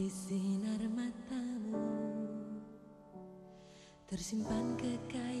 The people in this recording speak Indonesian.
di sinar matamu. Tersimpan kekayaan